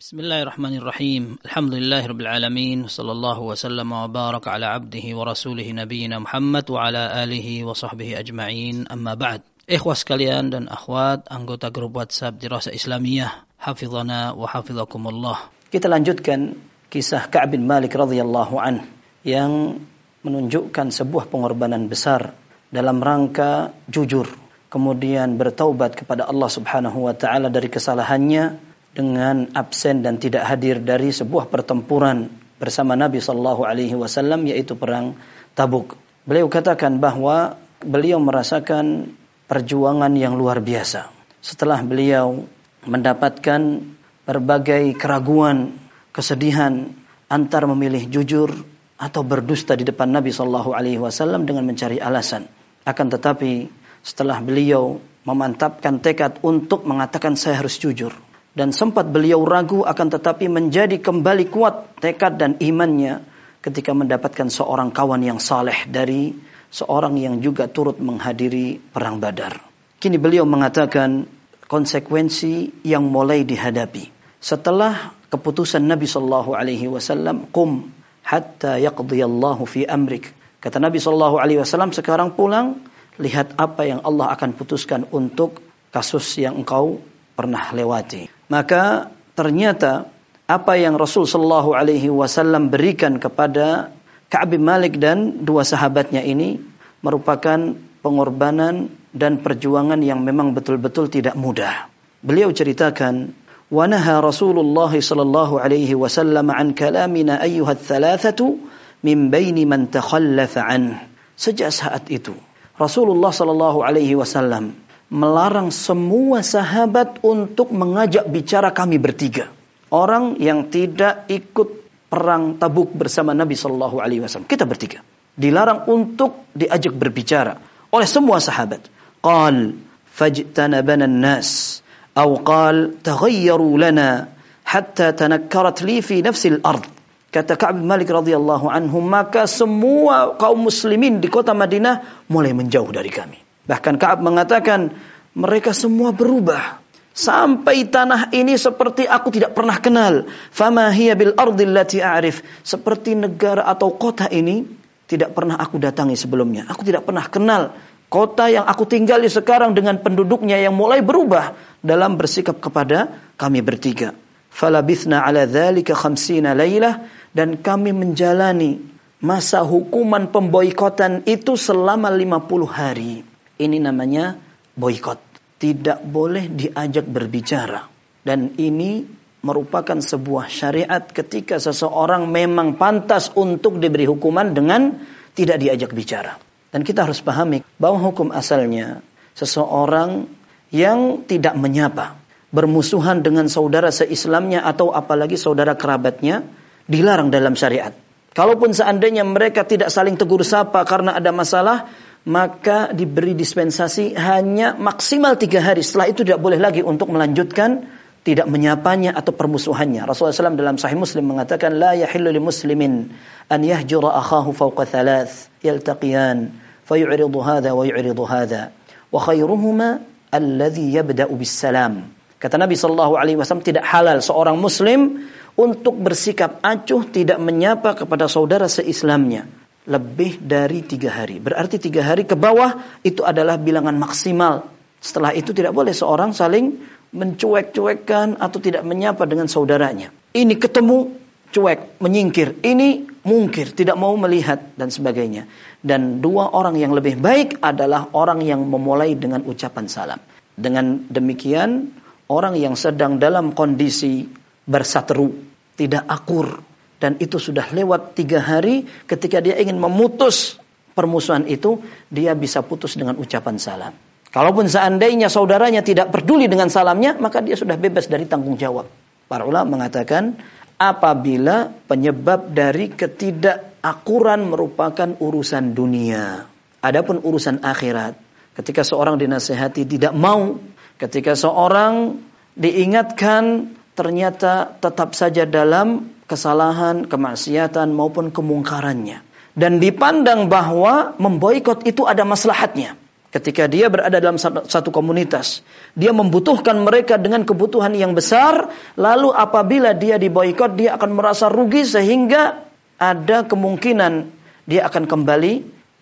بسم الله الرحمن الرحيم الحمد لله رب العالمين وصلى الله وسلم وبارك على عبده ورسوله نبينا محمد وعلى آله وصحبه أجمعين أما بعد Ikhwah sekalian dan akhwat anggota grup WhatsApp Dirasa Islamiyah Hafizana wa hafizakumullah Kita lanjutkan kisah Ka'ab bin Malik radhiyallahu an yang menunjukkan sebuah pengorbanan besar dalam rangka jujur kemudian bertaubat kepada Allah Subhanahu wa taala dari kesalahannya dengan absen dan tidak hadir dari sebuah pertempuran bersama Nabi sallallahu alaihi wasallam yaitu perang Tabuk. Beliau katakan bahwa beliau merasakan perjuangan yang luar biasa. Setelah beliau mendapatkan berbagai keraguan, kesedihan antar memilih jujur atau berdusta di depan Nabi Shallallahu Alaihi Wasallam dengan mencari alasan. Akan tetapi setelah beliau memantapkan tekad untuk mengatakan saya harus jujur dan sempat beliau ragu akan tetapi menjadi kembali kuat tekad dan imannya ketika mendapatkan seorang kawan yang saleh dari seorang yang juga turut menghadiri perang Badar. Kini beliau mengatakan konsekuensi yang mulai dihadapi. Setelah keputusan Nabi Shallallahu Alaihi Wasallam, kum hatta yaqdiyallahu fi amrik. Kata Nabi Shallallahu Alaihi Wasallam, sekarang pulang, lihat apa yang Allah akan putuskan untuk kasus yang engkau pernah lewati. Maka ternyata apa yang Rasul Shallallahu Alaihi Wasallam berikan kepada Ka'ab bin Malik dan dua sahabatnya ini merupakan pengorbanan dan perjuangan yang memang betul-betul tidak mudah. Beliau ceritakan, "Wanaha Rasulullah sallallahu alaihi wasallam an kalamina ayyuha thalathatu min baini man takhallafa an." Sejak saat itu, Rasulullah sallallahu alaihi wasallam melarang semua sahabat untuk mengajak bicara kami bertiga. Orang yang tidak ikut perang Tabuk bersama Nabi Shallallahu Alaihi Wasallam. Kita bertiga dilarang untuk diajak berbicara oleh semua sahabat. Qal fajtanabana nas atau qal taghayyaru lana hatta tanakkarat li fi nafsi al-ard. Kata Ka'ab Malik radhiyallahu anhu, maka semua kaum muslimin di kota Madinah mulai menjauh dari kami. Bahkan Ka'ab mengatakan, mereka semua berubah sampai tanah ini seperti aku tidak pernah kenal. Fama hiya bil ardil lati a'rif. Seperti negara atau kota ini tidak pernah aku datangi sebelumnya. Aku tidak pernah kenal kota yang aku tinggali sekarang dengan penduduknya yang mulai berubah dalam bersikap kepada kami bertiga. Falabithna ala dzalika khamsina lailah dan kami menjalani masa hukuman pemboikotan itu selama 50 hari. Ini namanya boikot tidak boleh diajak berbicara. Dan ini merupakan sebuah syariat ketika seseorang memang pantas untuk diberi hukuman dengan tidak diajak bicara. Dan kita harus pahami bahwa hukum asalnya seseorang yang tidak menyapa, bermusuhan dengan saudara seislamnya atau apalagi saudara kerabatnya dilarang dalam syariat. Kalaupun seandainya mereka tidak saling tegur sapa karena ada masalah, maka diberi dispensasi hanya maksimal tiga hari. Setelah itu tidak boleh lagi untuk melanjutkan tidak menyapanya atau permusuhannya. Rasulullah SAW dalam Sahih Muslim mengatakan, لا يحل لمسلم أن يهجر أخاه فوق ثلاث يلتقيان فيعرض هذا ويعرض هذا وخيرهما الذي يبدأ بالسلام. Kata Nabi Shallallahu Alaihi Wasallam tidak halal seorang Muslim untuk bersikap acuh tidak menyapa kepada saudara seislamnya lebih dari tiga hari. Berarti tiga hari ke bawah itu adalah bilangan maksimal. Setelah itu tidak boleh seorang saling mencuek-cuekkan atau tidak menyapa dengan saudaranya. Ini ketemu cuek, menyingkir. Ini mungkir, tidak mau melihat dan sebagainya. Dan dua orang yang lebih baik adalah orang yang memulai dengan ucapan salam. Dengan demikian, orang yang sedang dalam kondisi bersateru, tidak akur, dan itu sudah lewat tiga hari ketika dia ingin memutus permusuhan itu dia bisa putus dengan ucapan salam. Kalaupun seandainya saudaranya tidak peduli dengan salamnya maka dia sudah bebas dari tanggung jawab. Para ulama mengatakan apabila penyebab dari ketidakakuran merupakan urusan dunia. Adapun urusan akhirat, ketika seorang dinasehati tidak mau, ketika seorang diingatkan ternyata tetap saja dalam kesalahan, kemaksiatan maupun kemungkarannya. Dan dipandang bahwa memboikot itu ada maslahatnya. Ketika dia berada dalam satu komunitas, dia membutuhkan mereka dengan kebutuhan yang besar, lalu apabila dia diboikot, dia akan merasa rugi sehingga ada kemungkinan dia akan kembali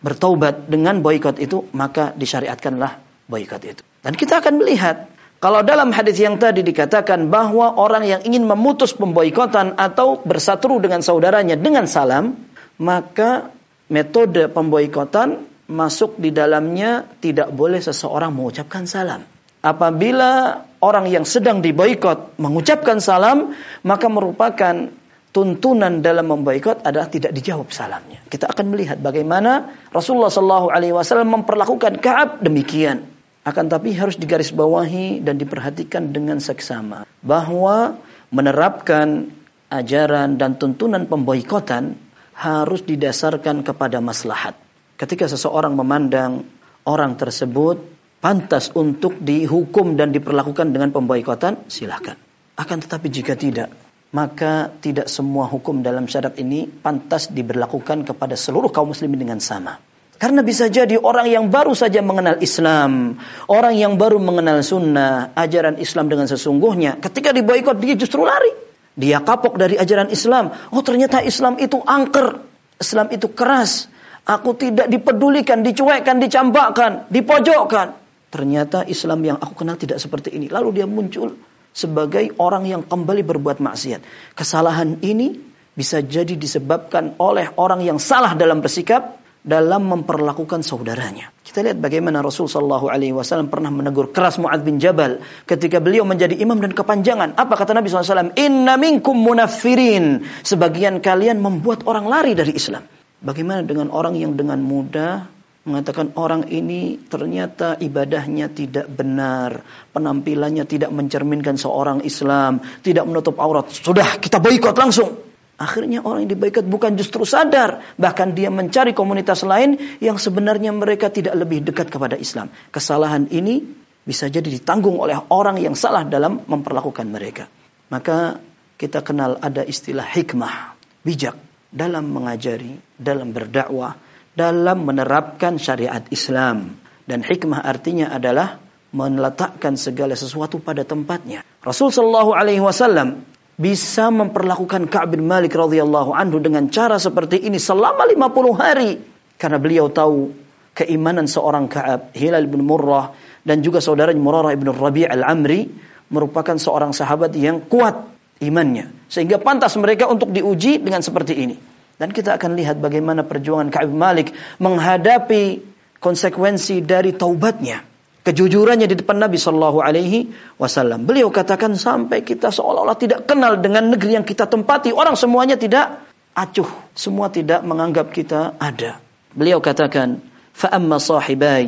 bertaubat dengan boikot itu, maka disyariatkanlah boikot itu. Dan kita akan melihat kalau dalam hadis yang tadi dikatakan bahwa orang yang ingin memutus pemboikotan atau bersatu dengan saudaranya dengan salam, maka metode pemboikotan masuk di dalamnya tidak boleh seseorang mengucapkan salam. Apabila orang yang sedang diboikot mengucapkan salam, maka merupakan tuntunan dalam memboikot adalah tidak dijawab salamnya. Kita akan melihat bagaimana Rasulullah Shallallahu Alaihi Wasallam memperlakukan Kaab demikian. Akan tapi harus digarisbawahi dan diperhatikan dengan seksama bahwa menerapkan ajaran dan tuntunan pemboikotan harus didasarkan kepada maslahat ketika seseorang memandang orang tersebut pantas untuk dihukum dan diperlakukan dengan pemboikotan, silakan. Akan tetapi jika tidak, maka tidak semua hukum dalam syarat ini pantas diberlakukan kepada seluruh kaum muslimin dengan sama. Karena bisa jadi orang yang baru saja mengenal Islam, orang yang baru mengenal sunnah, ajaran Islam dengan sesungguhnya, ketika diboikot dia justru lari. Dia kapok dari ajaran Islam. Oh ternyata Islam itu angker, Islam itu keras, Aku tidak dipedulikan, dicuekkan, dicampakkan, dipojokkan. Ternyata Islam yang aku kenal tidak seperti ini. Lalu dia muncul sebagai orang yang kembali berbuat maksiat. Kesalahan ini bisa jadi disebabkan oleh orang yang salah dalam bersikap dalam memperlakukan saudaranya. Kita lihat bagaimana Rasul Shallallahu Alaihi Wasallam pernah menegur keras Muad bin Jabal ketika beliau menjadi imam dan kepanjangan. Apa kata Nabi SAW? Inna minkum munafirin. Sebagian kalian membuat orang lari dari Islam. Bagaimana dengan orang yang dengan mudah mengatakan orang ini ternyata ibadahnya tidak benar, penampilannya tidak mencerminkan seorang Islam, tidak menutup aurat. Sudah, kita boikot langsung. Akhirnya orang yang diboikot bukan justru sadar, bahkan dia mencari komunitas lain yang sebenarnya mereka tidak lebih dekat kepada Islam. Kesalahan ini bisa jadi ditanggung oleh orang yang salah dalam memperlakukan mereka. Maka kita kenal ada istilah hikmah, bijak dalam mengajari, dalam berdakwah, dalam menerapkan syariat Islam. Dan hikmah artinya adalah meletakkan segala sesuatu pada tempatnya. Rasul Shallallahu Alaihi Wasallam bisa memperlakukan Ka'ab bin Malik radhiyallahu anhu dengan cara seperti ini selama 50 hari karena beliau tahu keimanan seorang Ka'ab, Hilal bin Murrah dan juga saudaranya Murarah bin Rabi' al-Amri merupakan seorang sahabat yang kuat imannya. Sehingga pantas mereka untuk diuji dengan seperti ini. Dan kita akan lihat bagaimana perjuangan Ka'ab Malik menghadapi konsekuensi dari taubatnya Kejujurannya di depan Nabi Shallallahu Alaihi Wasallam. Beliau katakan sampai kita seolah-olah tidak kenal dengan negeri yang kita tempati. Orang semuanya tidak acuh. Semua tidak menganggap kita ada. Beliau katakan, فَأَمَّا صَاحِبَيْ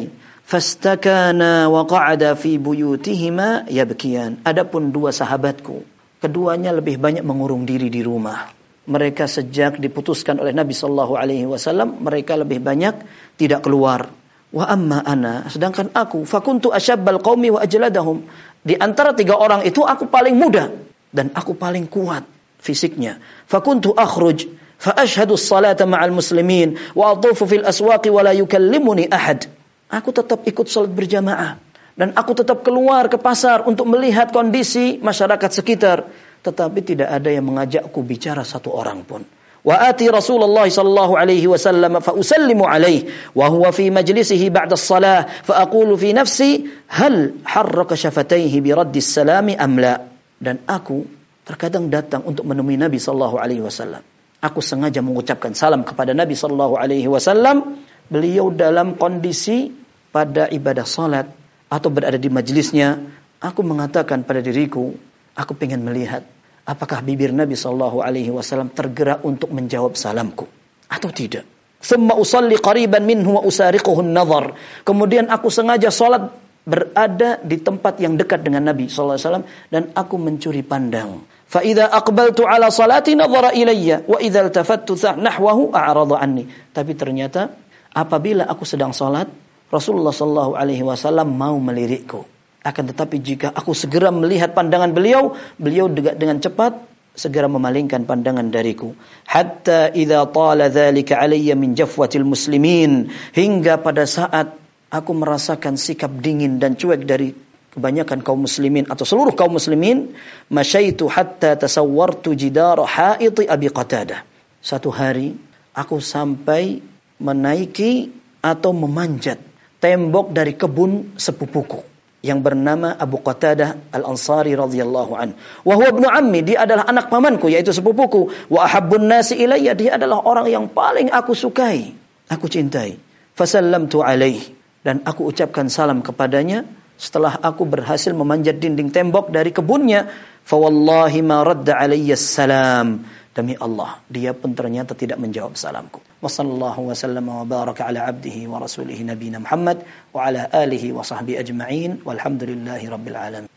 فَاسْتَكَانَا وَقَعَدَ فِي بُيُوتِهِمَا يَبْكِيان Adapun dua sahabatku, Keduanya lebih banyak mengurung diri di rumah. Mereka sejak diputuskan oleh Nabi Shallallahu Alaihi Wasallam, mereka lebih banyak tidak keluar. Wa amma ana, sedangkan aku, fakuntu asyabbal qaumi wa ajladahum. Di antara tiga orang itu aku paling muda dan aku paling kuat fisiknya. Fakuntu akhruj fa ashhadu salata ma'al muslimin wa atufu fil aswaqi wa la yukallimuni ahad. Aku tetap ikut salat berjamaah dan aku tetap keluar ke pasar untuk melihat kondisi masyarakat sekitar tetapi tidak ada yang mengajakku bicara satu orang pun sallallahu alaihi wasallam fa usallimu alaihi wa huwa fi majlisihi ba'da as-salah fa aqulu fi nafsi hal harraka shafataihi bi raddi salami am la? Dan aku terkadang datang untuk menemui Nabi sallallahu alaihi wasallam. Aku sengaja mengucapkan salam kepada Nabi sallallahu alaihi wasallam. Beliau dalam kondisi pada ibadah salat atau berada di majelisnya, aku mengatakan pada diriku, aku ingin melihat apakah bibir Nabi Shallallahu Alaihi Wasallam tergerak untuk menjawab salamku atau tidak. Thumma usalli qariban minhu wa usariquhu nazar. Kemudian aku sengaja salat berada di tempat yang dekat dengan Nabi sallallahu alaihi wasallam dan aku mencuri pandang. Fa idza aqbaltu ala salati ilayya wa idza iltafattu nahwahu a'rada anni. Tapi ternyata apabila aku sedang salat Rasulullah Shallallahu Alaihi Wasallam mau melirikku. Akan tetapi jika aku segera melihat pandangan beliau, beliau dengan cepat segera memalingkan pandangan dariku. Hatta idza tala dzalika alayya min jafwatil muslimin hingga pada saat aku merasakan sikap dingin dan cuek dari kebanyakan kaum muslimin atau seluruh kaum muslimin, masyaitu hatta tasawwartu jidara haiti Abi Qatadah. Satu hari aku sampai menaiki atau memanjat tembok dari kebun sepupuku yang bernama Abu Qatadah Al-Ansari radhiyallahu an. Wa huwa ibnu ammi, dia adalah anak pamanku yaitu sepupuku. Wa ahabbun nasi ilayya, dia adalah orang yang paling aku sukai, aku cintai. Fasallamtu alaih dan aku ucapkan salam kepadanya setelah aku berhasil memanjat dinding tembok dari kebunnya. Fa wallahi ma radda alayya salam. Demi Allah, dia pun ternyata tidak menjawab salamku. Wassallallahu wasallam wa baraka ala abdihi wa rasulihi nabina Muhammad wa ala alihi wa sahbihi ajma'in walhamdulillahi rabbil alamin.